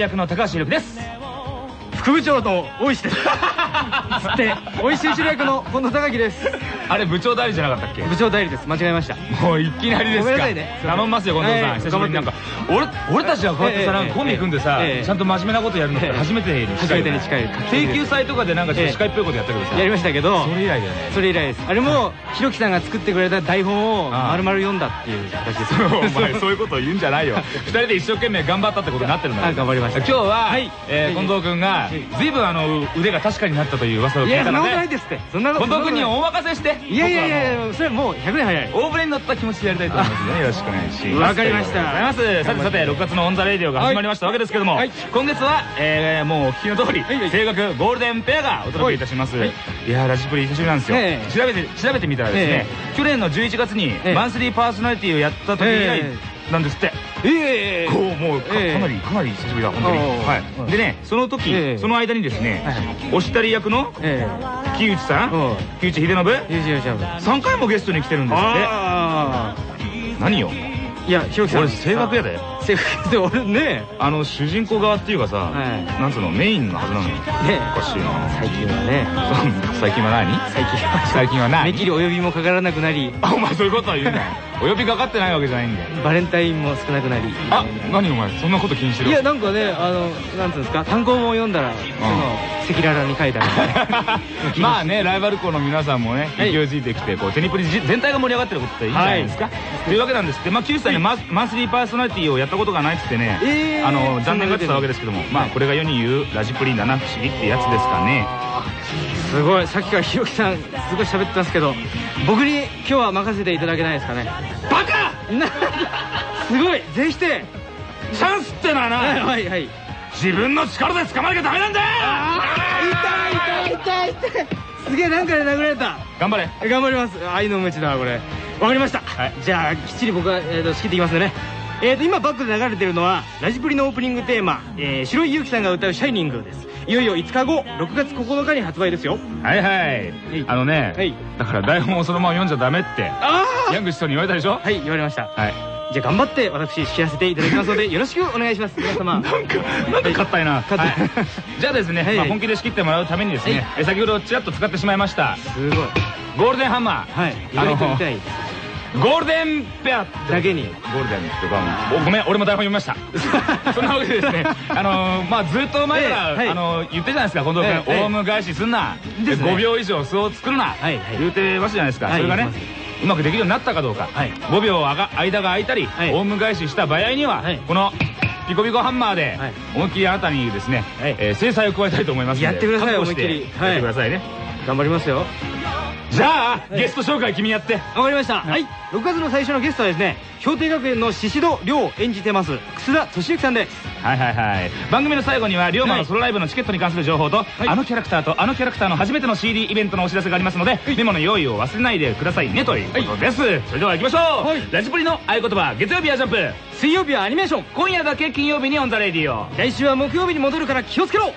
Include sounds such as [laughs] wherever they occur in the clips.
役の高橋力です副部長の大石です。[laughs] つって、大石一郎役の近藤孝樹です。あれ部長代理じゃなかったっけ？部長代理です。間違えました。もういきなりですか？頼みますよ近藤さん。はい久しぶりに。なんか俺俺たちはこうやってさええなんかコンビ組んでさええちゃんと真面目なことやるのって初めてに近い初めてに近い。定休祭とかでなんかちょっと司会っぽいことやったけどさ。やりましたけど、それ以来だよね。それ以来です。あれも、ひろきさんが作ってくれた台本を丸々読んだっていう形です。[laughs] お前そういうことを言うんじゃないよ。[laughs] 二人で一生懸命頑張ったってことになってるんだあ頑張りました。今日は、近藤君が随分あの腕が確かになったという噂をいや、そんな聞いたのでことないですって。そんなこと近藤君にお任せしていやいやいやいや、それもう100年早い。大船に乗った気持ちでやりたいと思いますのでよろしくお願いします。わかりました。ありがとうございます。さてさて6月のオンザレイディオが始まりました。わけですけども、はい。今月は、えー、もうお聞きの通り、青学ゴールデンペアがお届けいたします、はい。い、やーラジプリ久しぶりなんですよ、ええ。調べて調べてみたらですね、去年の11月にええ。マンスリーパーソナリティをやった時以来えなんですって、ええ。こうもうか,、なりかなり久しぶりだ本当に、はい、うん。でねその時、ええ。その間にですね、はいおしたり役のえ木内さうん。ん木内秀信えよしよしよし。3回もゲストに来てるんですって。ああ。何よ？いや、ひろきさん。俺声楽やで。声楽で。[laughs] 俺ね、あの主人公側っていうかさ、はい。なんつうのメインのはずなのに。ね。おかしいな。最近はね、[laughs] 最近は何？最近は。最近は何？[laughs] 目切りお呼びもかからなくなり、あお前そういうことは言うなよお呼びかかってないわけじゃないんだよバレンタインも少なくなり。あ何お前そんなこと気にしてるいや、なんかね、あの、なんつうんですか、単行本を読んだら、その、赤裸々に書いてある。[laughs] まあねライバル校の皆さんもね勢はい。いづいてきてこうテニプリ全体が盛り上がってることっていいんじゃないですか、というわけなんですって。まあ9歳にママンスリーパーソナリティをやったことがないっつってね、えー。あの残念がってたわけですけどもまあこれが世に言うラジプリ七不思議ってやつですかねすごい、さっきからひろきさん、すごい喋ってますけど、僕に今日は任せていただけないですかね？バカ！な、[laughs] すごい、全否定。チャンスってのはな、はいはいはい。自分の力で捕まなきゃダメなんだよ！痛い痛い痛い痛い。すげえ、なんかで殴られた。頑張れ。頑張ります。愛の無知だこれ。わかりました、はい。じゃあきっちり僕は、えー、と仕切っていきますね。えー、と今バックで流れてるのはラジプリのオープニングテーマ、えー、白井優樹さんが歌う「シャイニング」ですいよいよ5日後6月9日に発売ですよ。はいはい。い。あのね、はい。だから台本をそのまま読んじゃダメってあヤング師匠に言われたでしょ？はい言われました。はい。じゃあ頑張って私仕切らせていただきますのでよろしくお願いします。[laughs] 皆様。なんかな。んか硬い。な、[laughs] じゃあですね、本気で仕切ってもらうためにですね、先ほどちらっと使ってしまいました。すごい。ゴールデンハンマー、はい。意あいゴールデンペアだけに。ゴールデンっていうかおごめん俺も台本読みました。[laughs] そんなわけでですねあのーまあずっと前から、あのー言ってるじゃないですか近藤君、オウム返しすんな、ですね。5秒以上巣を作るな、言うてますじゃないですか、はいそれがねうまくできるようになったかどうか、はい。5秒あが間が空いたり、はい。オウム返しした場合には、はい。このピコピコハンマーで、はい。思いっきりあなたにですね、制裁を加えたいと思いますやってください思いっきり。やってくださいね、頑張りますよじゃあ、いゲスト紹介君やって。わかりました。はい。6月の最初のゲストはですね、氷定学園の宍戸亮を演じてます、楠田俊之さんで。す。はいはいはい。番組の最後には龍馬のソロライブのチケットに関する情報と、あのキャラクターとあのキャラクターの初めての CD イベントのお知らせがありますので、メモの用意を忘れないでくださいねということです、それでは行きましょう、はい。ラジプリの合言葉月曜日はジャンプ。水曜日はアニメーション。今夜だけ金曜日にオンザレディオ。来週は木曜日に戻るから気をつけろ。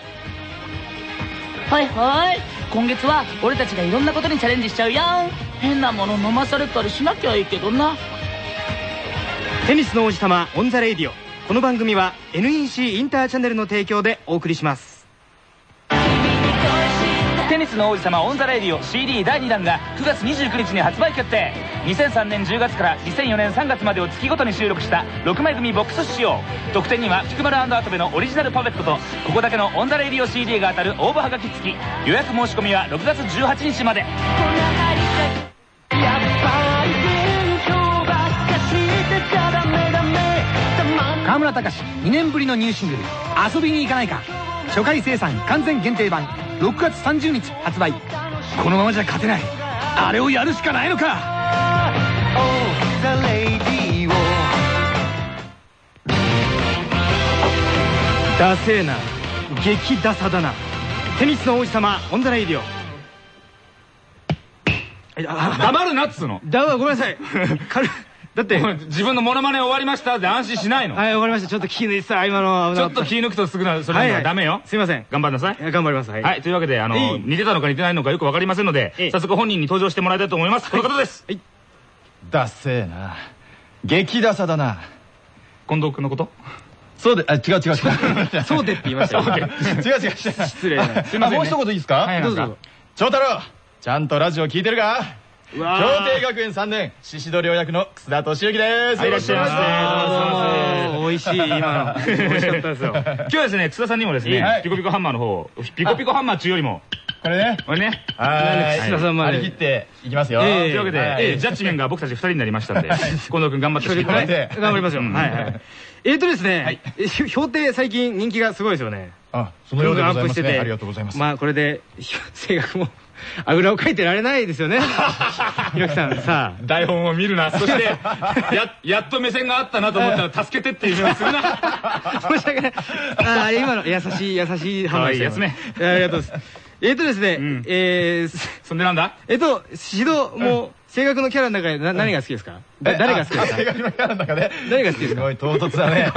はいはい今月は俺たちがいろんなことにチャレンジしちゃうやん変なもの飲まされたりしなきゃいいけどなテニスの王子様オンザレイディオ。この番組は NEC インターチャンネルの提供でお送りします。スの王子様オンザレディオ CD 第2弾が9月29日に発売決定。2003年10月から2004年3月までを月ごとに収録した6枚組ボックス仕様特典には菊丸跡部のオリジナルパペットとここだけのオンザレディオ CD が当たる応募はがき付き。予約申し込みは6月18日まで。河村隆2年ぶりのニューシングル「遊びに行かないか」初回生産完全限定版。6月30日発売このままじゃ勝てないあれをやるしかないのかダセーな。激ダサだな。テニスの王子様オンザレイディオ。あ黙るなっつうのだわごめんなさい。[laughs] だって、はい、自分のモノマネ終わりましたって安心しないの終わりました。ちょっと気抜いてた、今のちょっと気抜くとすぐな、それはダメよ。すいません。頑張りなさい。頑張ります。はい。というわけで、あの、似てたのか似てないのかよくわかりませんので、早速本人に登場してもらいたいと思います。この方です。はい。ダッセーな。激ダサだな。近藤君のこと？そうで、あ、違う違う違う。[laughs] そうでって言いましたよ。違う違う。失礼。すいません。もう一言いいですか？はい、どうぞ。長太郎ちゃんとラジオ聞いてるか？京帝学園3年宍戸良役の楠田敏之です。いらっしゃいませどうも美味しい今の。美味しかったですよ。[laughs] 今日はですね楠田さんにもですねピコピコハンマーの方ピコピコハンマー中よりもこれね。これね。はい。楠田さんまで張り切っていきますよ。というわけでジャッジメンが僕たち2人になりましたんで近藤君頑張って頑張りますよ。はい。はい。えっとですね氷定最近人気がすごいですよね。あそのようでございますね。ありがとうございます。まあこれで声楽もあぐらをかいてられないですよね。ひろきさん、さあ。台本を見るな。そして、や、やっと目線があったなと思ったら、[laughs] 助けてっていうのをするな。申し訳ない。ああ、今の優しい、優しい判断ですね。ありがとうございます。えっとですね、えー、そんでなんだ？えっと、指導も、声楽のキャラの中で何が好きですか？誰が好きですか？声楽のキャラの中で？誰が好きですか？すごい唐突だね。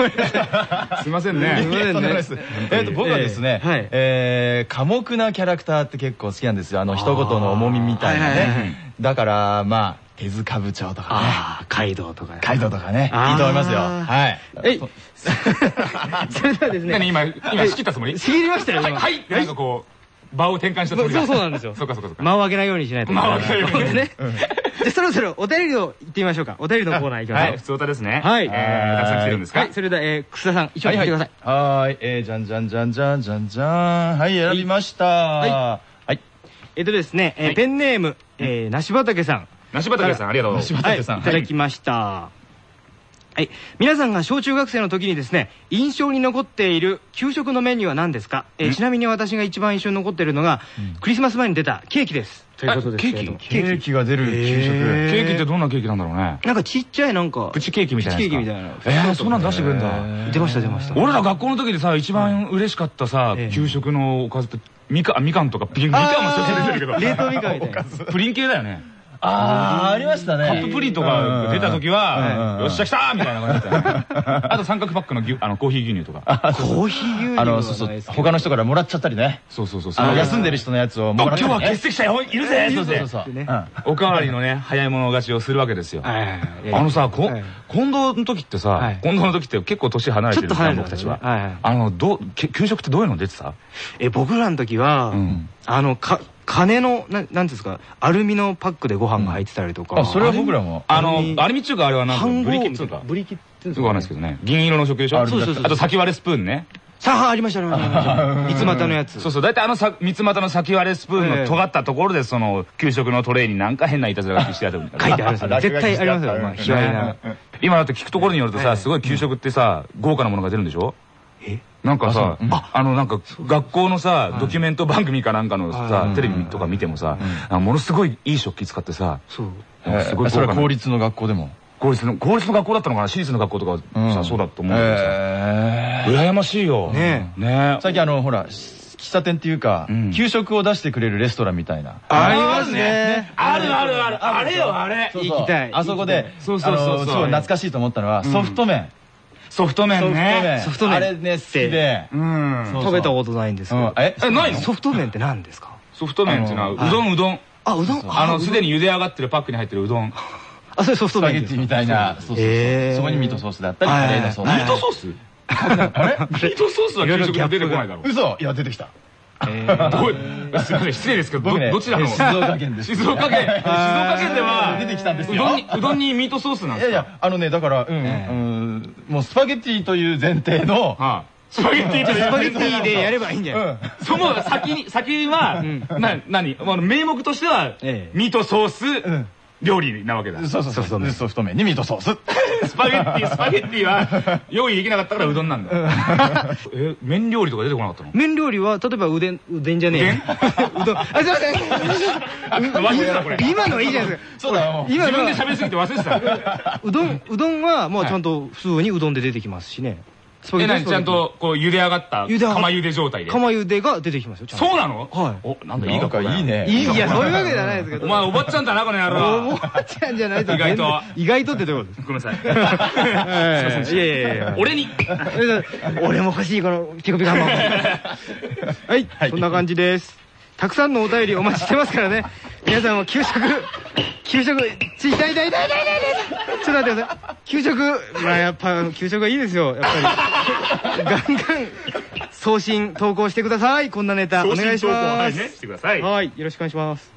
[laughs] すいませんね。すいませんね。えっと、僕はですね、え寡黙なキャラクターって結構好きなんですよ。あの、一言の重みみたいなね。だから、まあ、手塚部長とかね。カイドウとかね。カイドウとかね。いいと思いますよ。はい。え [laughs] それではですね。今、今仕切ったつもり？仕切りましたよ。はい。なんかこう。場を転換したつもりそうそうなんですよ。[laughs] そうかそうかそうか。間を上げないようにしないと。間を上げないようにね。で、[laughs] そろそろお便りを言ってみましょうか。お便りのコーナー行きましょう。はい、普通歌ですね。はい。えたくさん来てるんですか？はい、それでは、え、楠田さん、一緒に言ってください。はい、え、じゃんじゃんじゃんじゃんじゃんじゃん。はい、選びました。はい。えっとですね、ペンネーム、え、梨畑さん。梨畑さん、ありがとう。梨畑さん。いただきました。はい。皆さんが小中学生の時にですね、印象に残っている給食のメニューは何ですか？えちなみに私が一番印象に残っているのが、クリスマス前に出たケーキです。ということですケーキ？ケーキが出る給食。ケーキってどんなケーキなんだろうね。なんかちっちゃいなんか。プチケーキみたいな。プチケーキみたいな。えー、そんなん出してくれんだ。出ました出ました。俺ら学校の時でさ、一番嬉しかったさ、給食のおかずって、みかん、みかんとか、みかんも一つ出てるけど。冷凍みかんみたいな。プリン系だよね。ああ、ありましたね。カッププリンとか出た時は、よっしゃ来たみたいな感じで。[laughs] あと三角パックのあのコーヒー牛乳とか。コーヒー牛乳あの、そうそう。他の人からもらっちゃったりね。そうそうそう。休んでる人のやつをもらっ今日は欠席者いるぜそうそうそう。おかわりのね、早い者勝ちをするわけですよ。あのさ、近藤の時ってさ、近藤の時って結構年離れてるじゃん、僕たちは。あの、どう、給食ってどういうの出てた？え、僕らの時は、あの、か、金の、ななんですか、アルミのパックでご飯が入ってたりとか。あ、それは僕らも。あの、アルミっていうかあれはなんか、ブリキっていうか。ブリキっていうか。わかんないですけどね。銀色の食でしょ？そうそうそう。あと先割れスプーンね。さあ、ありましたね。[laughs] 三つ股のやつ。そうそう。だいたいあの三つ股の先割れスプーンの尖ったところで、その、給食のトレイになんか変ないたずら書きしてある。[laughs] 書いてあるんですよ。[laughs] 絶対ありますよ。まあ、卑猥な。今だって聞くところによるとさ、すごい給食ってさ、豪華なものが出るんでしょ？えなんかさ、あのなんか学校のさ、ドキュメント番組かなんかのさ、テレビとか見てもさ、ものすごいいい食器使ってさ、そう。すごいそれは公立の学校でも？公立の、公立の学校だったのかな？私立の学校とかさ、そうだと思うけどさ。羨ましいよ。ねね最近あの、ほら、喫茶店っていうか、給食を出してくれるレストランみたいな。ありますね。あるあるある。あれよ、あれ。行きたい。あそこで、そうそうそう。そう、懐かしいと思ったのは、ソフト麺。ソフト麺ね。ソフト麺。あれね、好きで。食べたことないんですけど。ええ、ないの？ソフト麺って何ですか？ソフト麺っていうのは、うどんうどん。あ、うどん？あの、すでに茹で上がってるパックに入ってるうどん。[laughs] あ、それソフト麺スパゲッティみたいな。そこにミートソースだったり、カレーのソース。ミートソース？あれミートソースは給食に出てこないだろ。嘘。いや、出てきた。えー、すみません、失礼ですけど、どちらの？静岡県です。静岡県。静岡県では、出てきたんですよ。うどんにミートソースなんですか？いやいや、あのね、だから、うん、もうスパゲッティという前提の、スパゲッティとスパゲッティでやればいいんじゃない？その先に、先は、な、何？名目としては、ミートソース、料理なわけだ。そうそうそう。ソフト麺にミートソース。[laughs] スパゲッティ、スパゲッティは用意できなかったからうどんなんだ。[laughs] え、麺料理とか出てこなかったの？麺料理は、例えばうでん、うでんじゃねえ。う [laughs] どん。あ、すいません。今のはいいじゃないですか。そうだよ。今自分で喋りすぎて忘れてた。うどん、うどんはもうちゃんと普通にうどんで出てきますしね。スパゲえ、ティちゃんと、こう、茹で上がった、茹で上がっ釜茹で状態で？釜茹でが出てきますよ、ちゃんとそうなの？はいお、なんだ、いいなんか、かいいね。いいいや、そういうわけじゃないですけど。お前、おばっちゃんだな、この野お郎。ばちゃんじゃないと意外と意外とってどういうこと？ですごめんなさい。[laughs] かいやいやいや俺に？[laughs] 俺も欲しい、このピコピコハンマー。[laughs] はい、そんな感じです。たくさんのお便りお待ちしてますからね。皆さんも給食、給食、ち、痛い痛い痛い痛い痛い痛いちょっと待ってください。給食、まあやっぱ、給食がいいですよ、やっぱり。ガンガン、送信、投稿してください。こんなネタ、お願いします。はいね、してください。はい、よろしくお願いします。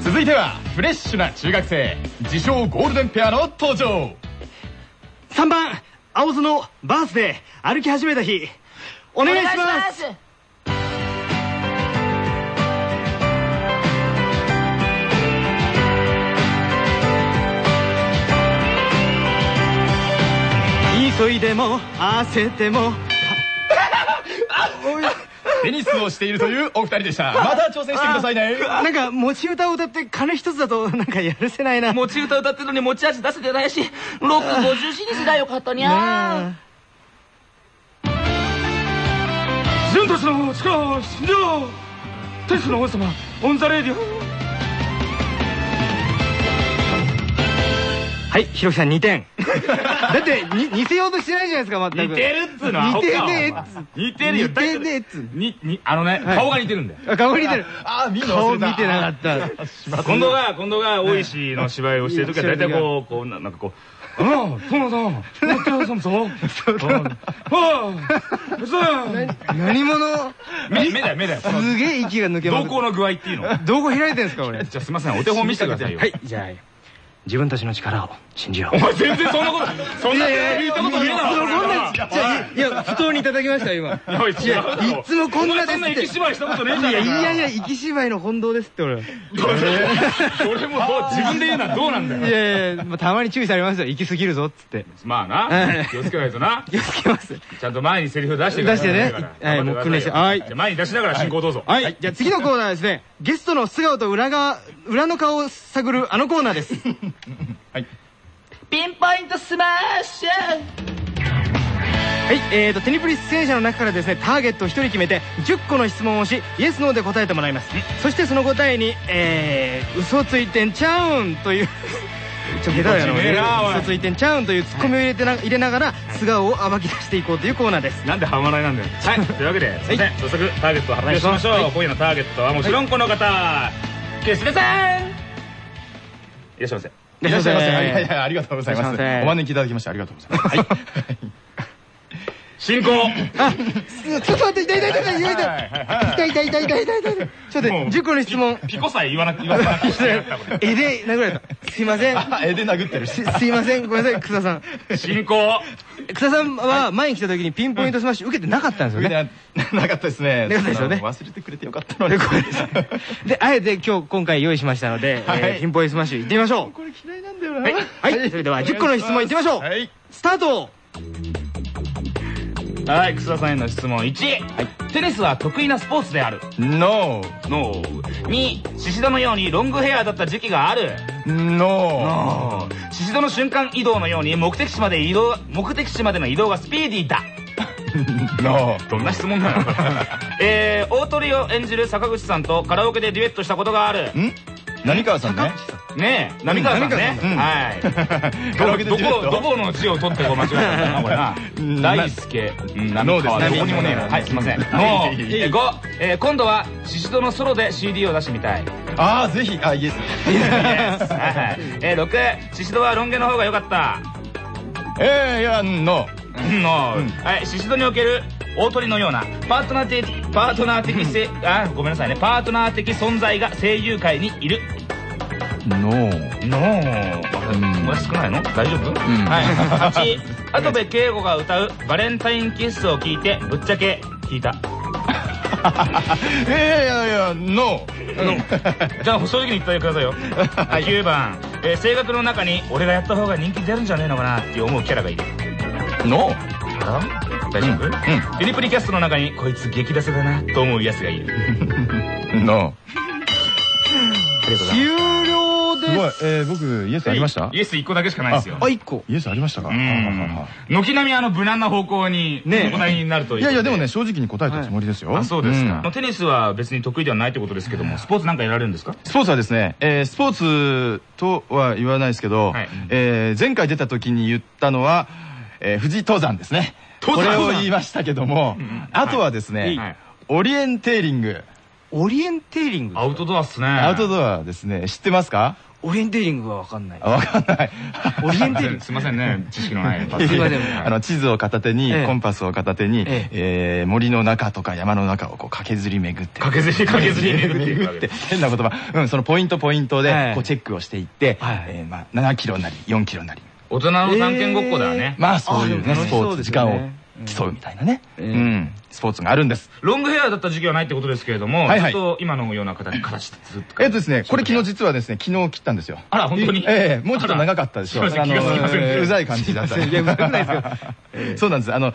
続いては、フレッシュな中学生、自称ゴールデンペアの登場。3番、青津のバースデー、歩き始めた日。お願いします。す急いでも焦ってもテニスをしているというお二人でした。また挑戦してくださいね。なんか持ち歌を歌って鐘一つだとなんかやるせないな持ち歌歌ってるのに持ち味出せてないしロック50シにすりゃよかったにゃね自分たちの力を信じろテニスの王子様オンザレディオはいひろきさん2点。[laughs] だってに似せようとしてないじゃないですか全く。似てるっつうのは似てねえっつ。似てるよ。似てねえっつ。に、に、あのね、はい。顔が似てるんだよ。あ顔似てる。あー、見顔。見てなかった。[laughs] しまった近藤が、近藤が大石の芝居をしてる時は大体こう、こう、ななんかこう、ああ、そうだ、そうだ、そうだ、そう、何者目、だ。よ、目だ。よ。すげえ息が抜けます瞳孔の具合っていうの。どこ開いてんすか俺じゃあすいません、お手本見せてくだ。さいよ。はいじゃあ自分たちの力を信じようお前全然そんなこと、そんな聞いたことな。そんなじゃあいや不当にいただきました今いや、いやいつもこんなですって芝居したことねえじゃいやいやいや息芝居の本堂ですって俺い俺も自分で言うのはどうなんだよ。やいやまあたまに注意されますよ行き過ぎるぞっつってまあはな、い気をつけないとな。気をつけますちゃんと前にセリフ出してください。出してねはいもう訓練してはい前に出しながら進行どうぞ。はいじゃあ次のコーナーはですねゲストの素顔と裏側裏の顔を探るあのコーナーですピンポイントスマッシュはい、えーと、テニプリ出演者の中からですね、ターゲットを1人決めて、10個の質問をし、イエス、ノーで答えてもらいます。そしてその答えに、えー、嘘ついてんちゃうんという、[laughs] ちょっと下手だよ嘘ついてんちゃうんというツッコミを入れてな入れながら、素顔を暴き出していこうというコーナーです。なんで半笑いなんだよ。[laughs] はい。というわけで、すいません。早速、ターゲットを発表しましょう。今夜のターゲットはもちろんこの方、ケスレさんいらっしゃいませ。いらっしゃいませ。いらっしゃいませはいはい、ありがとうございます。お招きいただきましてありがとうございます。はい。進行あ、ちょっと待って、痛い痛い痛い痛い痛い痛い痛い痛い痛い痛いちょっと待って、10個の質問。ピコさえ言わな言わなくてよかったこれ絵で殴られた。すいません。[laughs] あ、絵で殴ってるし。すすいません、ごめんなさい、草さん。進行草さんは前に来た時にピンポイントスマッシュ受けてなかったんですよね。な [laughs] なかったですね。なかったですよね忘れてくれてよかったのに。ごめんなさいで、あえて今日、今回用意しましたので、ピンポイントスマッシュ行ってみましょう。これ嫌いなんだよな。はい、はい、それでは10個の質問いってみましょう。はい。スタートはい、楠田さんへの質問1。テニスは得意なスポーツである。No. の2、シシドのようにロングヘアだった時期がある。No. シシドの瞬間移動のように目的地まで移動、目的地までの移動がスピーディーだ。[laughs] No. どんな質問なの？[laughs] えー、大鳥を演じる坂口さんとカラオケでデュエットしたことがある。ん？何川さんね。ねえ、浪川さんね。うんはい。カラオケでどこ、どこの字を取ってこう間違えたんだな、これなうん。大輔、うん浪川、どこにもねえな。はい、すいません。のはいえー5、えー今度は、シシドのソロで CD を出してみたい。ああ、ぜひ、あ、イエス。はいはい。えー6、シシドはロン毛の方が良かった。えー、いや、No. の、はい、シシドにおける大鳥のようなパートナー的パートナー的せあごめんなさいね。パートナー的存在が声優界にいる。No. のこれ少ないの？大丈夫、はい。8跡部圭吾が歌うバレンタインキッスを聞いてぶっちゃけ聞いた。えー、いやいや、No. じゃあ正直に言ってくださいよ、9番、えー性格の中に俺がやった方が人気出るんじゃねえのかなって思うキャラがいる No. 大丈夫、うん。テリプリキャストの中にこいつ激出せだなと思うやつがいる。[laughs] No. ありがとうございます。終了です。すごい。えー僕イエスありました？イエス1個だけしかないですよ。あ1個。イエスありましたか？うん。軒並みあの無難な方向にねお答えになるといういやいやでもね正直に答えたつもりですよ。あそうですか。ん。テニスは別に得意ではないってことですけどもスポーツなんかやられるんですか？スポーツはですね、えースポーツとは言わないですけど、はい。えー前回出た時に言ったのは、えー富士登山ですね。こ登山。れを言いましたけども、あとはですね、はい。オリエンテーリング、オリエンテーリング？アウトドアっすね。アウトドアですね、知ってますか？オリエンテーリングはわかんない。あわかんない。オリエンテーリング。すいませんね知識のない。すいませんあの地図を片手に、ええ。コンパスを片手に、ええ。ー森の中とか山の中をこう駆けずり巡って駆けずり駆けずり巡って。変な言葉、うん、そのポイントポイントではい。こうチェックをしていって、はい。えーまあ、7キロなり4キロなり大人の探検ごっこだよねまあそういうねスポーツ時間を競うみたいなね、ええうん、スポーツがあるんです。ロングヘアだった時期はないってことですけれどもはいはい。ずっと今のような形形でずっとえっとですねこれ昨日実はですね昨日切ったんですよ。あら本当に？ええもうちょっと長かったでしょあらすいません気がつきませんでした。えーうざい感じだった。[laughs] [laughs] そうなんです。あの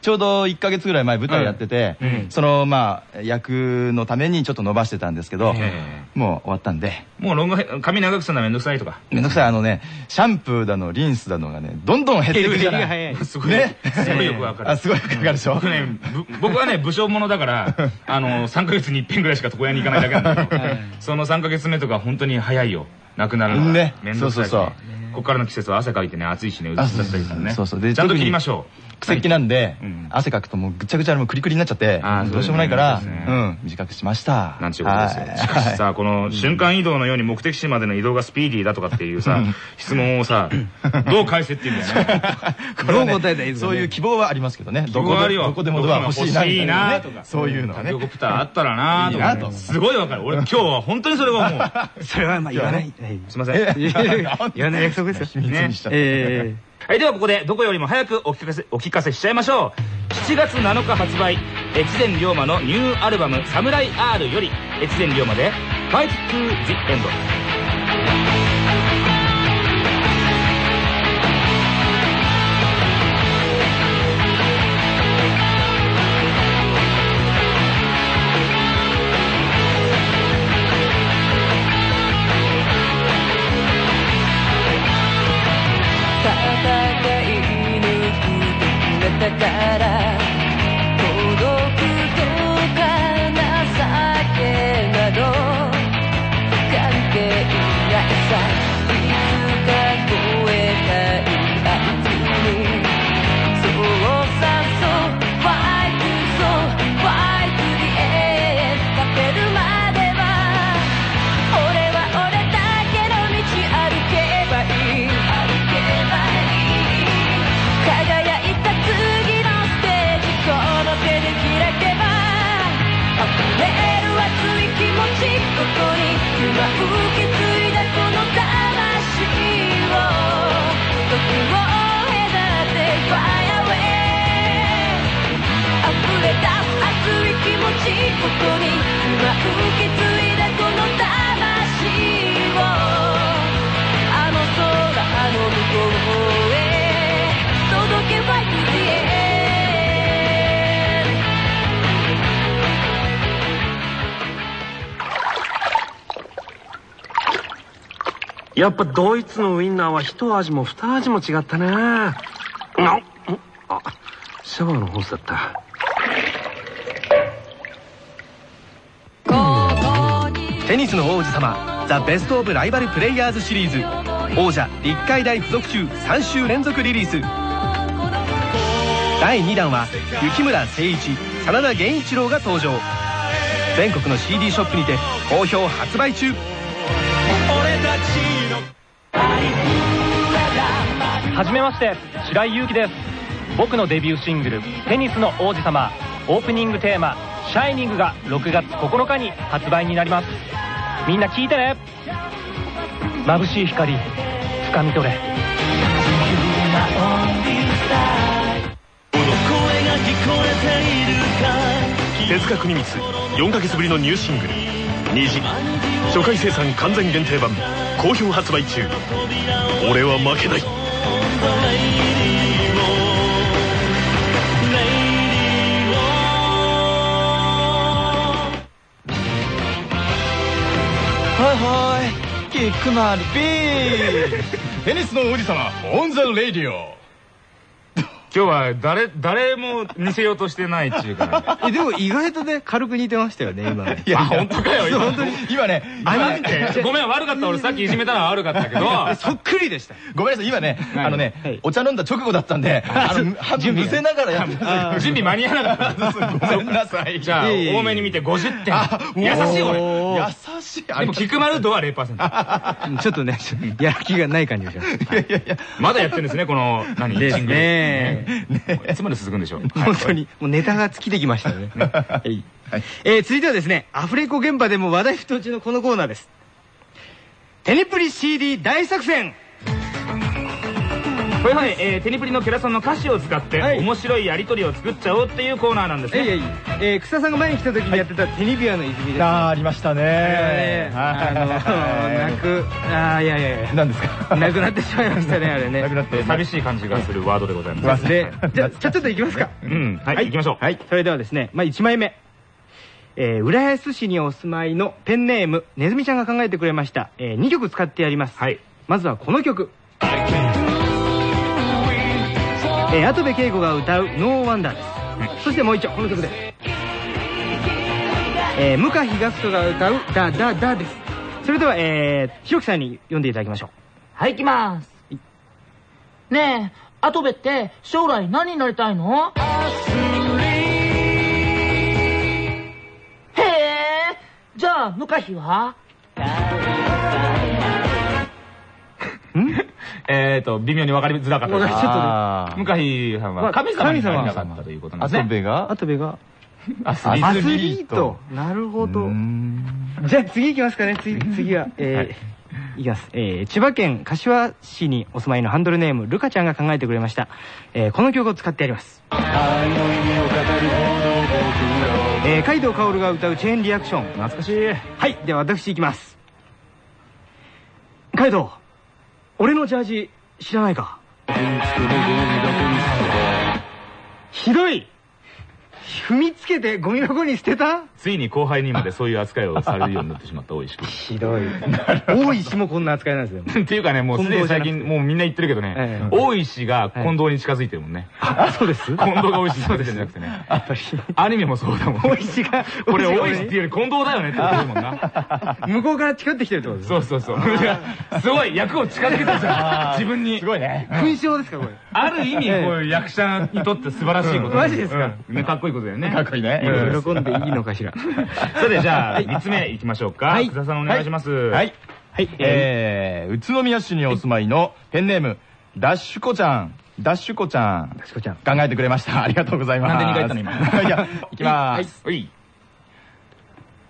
ちょうど1か月ぐらい前舞台やってて、そのまあ役のためにちょっと伸ばしてたんですけど、えもう終わったんで。もうロング髪長くするのはめんどくさいとか？めんどくさい。あのねシャンプーだのリンスだのがねどんどん減っていくじゃない。減りが早いすごいね。すごいよくわかる。あすごいよくわかるでしょ？僕ねぶ僕はね武将者だから [laughs] あの3ヶ月に一遍ぐらいしか床屋に行かないだけなんだけどその3ヶ月目とか本当に早いよ。なくなるのがね。めんどくさいし。そうそうここからの季節は汗かいてね暑いしねうつあっちゃったりするね。そうそうでちゃんと切りましょう癖っ気なんで、うん。汗かくともうぐちゃぐちゃでもうクリクリになっちゃってどうしようもないからそうん短くしました。なんていうことですよ。はい。しかしさ、この瞬間移動のように目的地までの移動がスピーディーだとかっていうさ、質問をさ、[laughs] どう返せっていうんだよ [laughs] ね。どう答えたらいいそういう希望はありますけどね。ど希望あるよ。こでどこでもドア欲しいなとかそういうのがね。コプターあったらなとか。ねいいなと。すごいわかる。俺今日は本当にそれが思う。それはまあ言わない。はいすいません。え言わない約束ですよ秘密にしちゃってえはい、ではここでどこよりも早くお聞かせ、お聞かせしちゃいましょう。7月7日発売、越前龍馬のニューアルバム、サムライ R より、越前龍馬で、Fight to the End。ここに今受け継いだこの魂をやっぱドイツのウインナーは一味も二味も違ったねああシャワーのホースだった。テニスの王子様ザ・ベスト・オブ・ライバル・プレイヤーズシリーズ。王者立海大附属中3週連続リリース。第2弾は雪村誠一真田源一郎が登場。全国の CD ショップにて好評発売中はじめまして白井祐希です。僕のデビューシングル「テニスの王子様」オープニングテーマ「シャイニングが6月9日に発売になります。みんな聞いてね。眩しい光掴み取れ。手塚国光4ヶ月ぶりのニューシングル「虹」初回生産完全限定版。好評発売中。俺は負けない。テ [laughs] ニスの王子様オンザレディオ。今日は誰誰も似せようとしてないっていうか。[laughs] えでも意外とね軽く似てましたよね今いや本当かよ今。本当に。今ねあ待って。ごめん悪かった。俺さっきいじめたのは悪かったけど。[laughs] そっくりでした。ごめんなさい今ねあのねお茶飲んだ直後だったんであの歯むせながらやっ準備間に合わなかった。ごめんなさい。じゃあ多めに見て50点優しい俺優しい。でも菊丸度は0%ちょっとねちょっとやる気がない感じがします。いやいやいや。まだやってるんですねこの何ですシングルね。いつまで続くんでしょう。本当に。もうネタが尽きてきましたね。[laughs] はい。えー続いてはですねアフレコ現場でも話題沸騰中のこのコーナーです。テニプリ CD 大作戦これはね、えーテニプリのキャラソンの歌詞を使って、はい。面白いやりとりを作っちゃおうっていうコーナーなんですね。えいえいえ。ー草さんが前に来た時にやってたテニビアの泉ですあーありましたね。ねあのはい泣く。ああいやいやいや。何ですか？なくなってしまいましたねあれね。なくなって寂しい感じがするワードでございます。でじゃあちょちょっといきますか。うん。はい、行きましょう。はい。それではですねまあ1枚目。えー浦安市にお住まいのペンネームねずみちゃんが考えてくれました、え2曲使ってやります、はい。まずはこの曲えー、跡部圭子が歌う「ノーワンダーです、そしてもう一丁この曲で。すえー、向井東人が歌う「ダダダ」です。それではえー、ひろきさんに読んでいただきましょう。はい、行きます。ねえ、アトベって将来何になりたいの？へえ、じゃあ、向井は？[laughs] えーと微妙に分かりづらかったです。ちょっとねあー。向井さんは神様になかったということなんですね跡部が跡部がアスリアスートリート。なるほど。うーん。じゃあ次行きますかね。次次はえーい。きます、えー千葉県柏市にお住まいのハンドルネームルカちゃんが考えてくれました、えーこの曲を使ってやります。えー、海道薫が歌うチェーンリアクション。懐かしい。はい。では私行きます。カイドウ俺のジャージ知らないか？ひどい。踏みつけてゴミ箱に捨てた？ついに後輩にまでそういう扱いをされるようになってしまった大石君。[laughs] ひどい。大石もこんな扱いなんですよ。っていうかねもうすでに最近もうみんな言ってるけどね。ええ。大石が近藤に近づいてるもんねあそうです。近藤が大石に近づいてるんじゃなくてね。アニメもそうだもん。大石がこれ大大石っていうより近藤だよねってこと言うもんな。[laughs] 向こうから近寄ってきてるってことですそうそうそう。すごい役を近づけてるじゃん。自分に。すごいね。勲章ですかこれ。ある意味こういう役者にとって素晴らしいこと [laughs] マジですか？かっこいいことだよね。かっこいいね。うん。喜んでいいのかしら。それでじゃあ3つ目いきましょうか。はい。福田さんお願いします。はい。はい。えー、宇都宮市にお住まいのペンネームダッシュコちゃん。ダッシュコちゃん。しこちゃん。考えてくれました。[laughs] ありがとうございます。なんで二回言ったの今？[laughs] いやいきます。はい。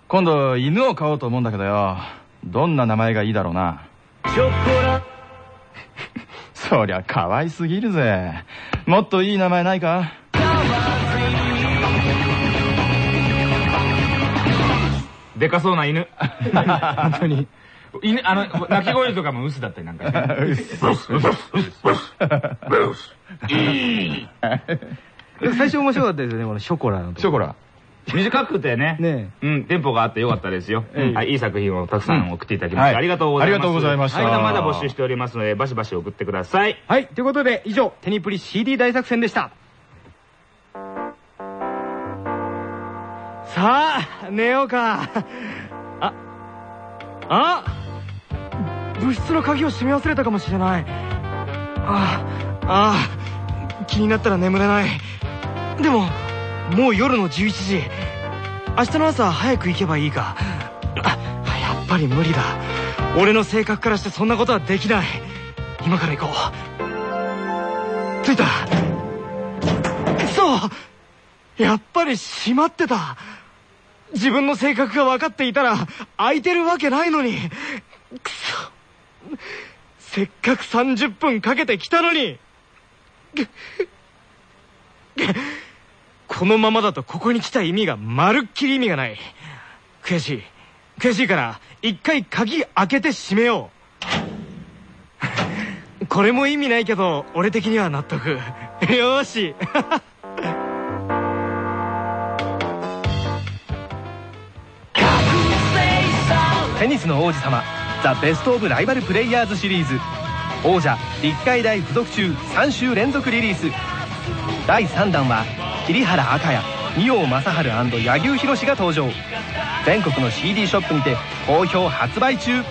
今度犬を飼おうと思うんだけどよ。どんな名前がいいだろうな。[laughs] そりゃ可愛すぎるぜ。もっといい名前ないか？でかそうな犬。[laughs] 本当に。犬あの鳴き声とかも薄だったりなんか。し [laughs] て最初面白かったですよねこのショコラのとこ。ショコラ。短くてね。ねうんテンポがあってよかったですよ。ええ。はいいい作品をたくさん送っていただきましはい。てありがとうございます。ありがとうございました。はいまだ募集しておりますのでバシバシ送ってください。はいということで以上テニプリ CD 大作戦でしたさあ寝ようか。ああ部室の鍵を閉め忘れたかもしれない。あああ気になったら眠れない。でももう夜の11時。明日の朝早く行けばいいか。あやっぱり無理だ。俺の性格からしてそんなことはできない。今から行こう。着いた。そう。やっぱり閉まってた。自分の性格が分かっていたら空いてるわけないのに。くそ。せっかく30分かけて来たのに。このままだとここに来た意味がまるっきり意味がない。悔しい。悔しいから一回鍵開けて閉めよう。これも意味ないけど俺的には納得。よーし。テニスの王子様ザ・ベスト・オブ・ライバル・プレイヤーズシリーズ。王者立海大附属中3週連続リリース。第3弾は桐原赤也二葉正治柳生博が登場。全国の CD ショップにて好評発売中。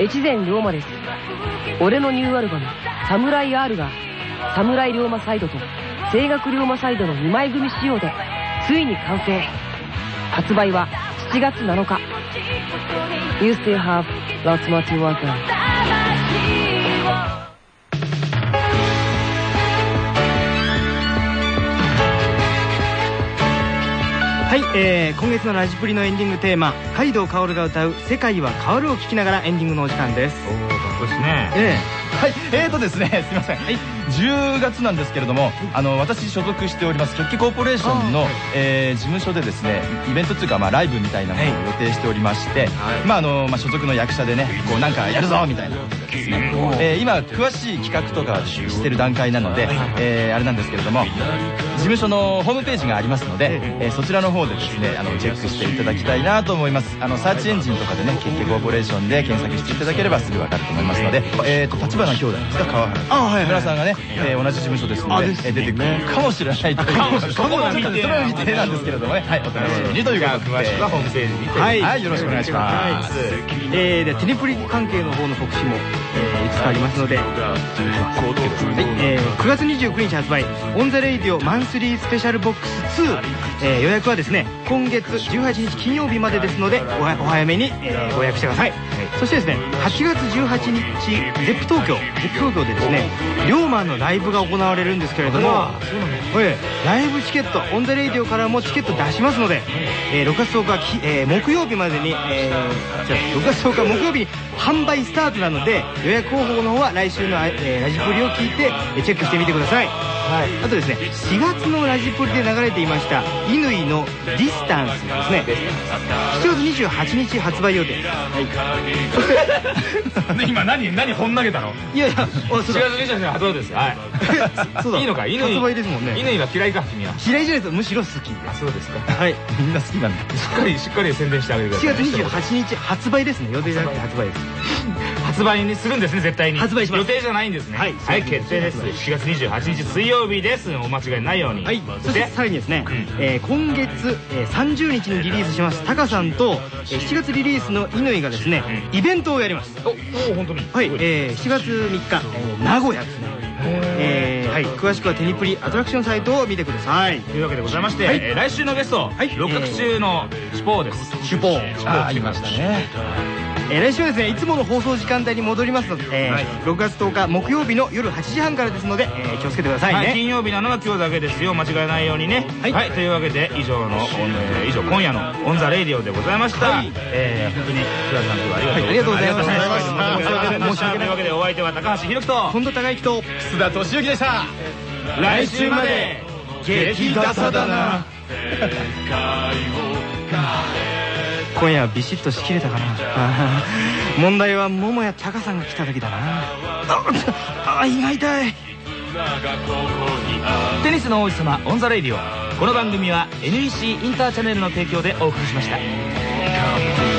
越前龍馬です。俺のニューアルバム「サムライ R」がサムライ龍馬サイドと声楽龍馬サイドの2枚組仕様でついに完成。発売は7月7日。You still have lots more to work on はい、えー、今月のラジプリのエンディングテーマ海道薫が歌う「世界は変わる」を聴きながらエンディングのお時間です。おおかっこいいですね。えはいえーとですねすいません、はい、10月なんですけれどもあの私所属しております決起コーポレーションの、えー、事務所でですねイベントっていうか、まあ、ライブみたいなものを予定しておりまして、まああのまあ、所属の役者でねこうなんかやるぞみたいな。ですね、えー今詳しい企画とかしてる段階なので、えーあれなんですけれども事務所のホームページがありますので、えーそちらの方でですねあのチェックしていただきたいなと思います。あのサーチエンジンとかでね決起コーポレーションで検索していただければすぐ分かると思いますので、えー、と立花兄弟ですか？川原。あはいはい村さんがね、えー同じ事務所ですのであですえー出てくるかもしれないという。かもしれないそこはちょっとそれは未定なんですけれどもね。はいお楽しみにということで。詳しくはホームページにて。はいはいよろしくお願いします。えー、でテニプリ関係の方の告知も、えーいつかありますので、はいえー9月29日発売「オン・ザ・レイディオマンスリースペシャルボックス2」えー予約はですね今月18日金曜日までですのでおお早めに、えーご予約してください、そしてですね8月18日ゼップ東京ゼップ東京でですねリョーマのライブが行われるんですけれどもはいライブチケットオン・ザ・レイディオからもチケット出しますので、えー6月10日き、えー木曜日までに、えーじゃあ6月10日木曜日に販売スタートなので予約方法の方は来週の、えーラジプリを聞いてえーチェックしてみてください、はい、あとですね4月のラジプリで流れていました乾の「ディスタンス」ですね。7月28日発売予定。で [laughs] 今何何本投げたの？いやいやあ4月そうだ。28日発売です。はい。[laughs] そうだ。いいのか？乾発売ですもんね。乾は嫌いか君は？嫌いじゃないですむしろ好き。あそうですか。はい。みんな好きなんだ。しっかりしっかり宣伝してあげてください。7月28日発売ですね。予定じゃなくて発売です発売にするんですね絶対に。発売します。予定じゃないんですね。はいはい決定です。4月28日水曜日です。お間違いないように。はい、そしててさらにですね、えー今月、えー30日にリリースしますタカさんと、えー7月リリースの乾がですね、イベントをやります。おお本当に。はい、えー7月3日、えー名古屋ですね。えーはい、詳しくはテニプリアトラクションサイトを見てください。というわけでございまして、はい。えー来週のゲスト、はい。六角中のシュポーです。シュポー。あありましたねえー来週はですね。いつもの放送時間帯に戻りますので、えーはい。6月10日木曜日の夜8時半からですので、えー気をつけてくださいね、はい、金曜日なのは今日だけですよ。間違いないようにね。はい。というわけで以上の、えー以上今夜の「オン・ザ・レイディオ」でございました、はい。えー本当に楠田さん今日ははいありがとうございました。ありがとうございました。とい。うわけでお相手は高橋宏樹と近藤孝之と楠田敏之でした。来週まで激ダサだな [laughs] 今夜はビシッとしきれたかな？[laughs] 問題は桃やタカさんが来た時だな。[laughs] ああ胃が痛い。テニスの王子様オン・ザ・レイディオこの番組は NEC インターチャネルの提供でお送りしました。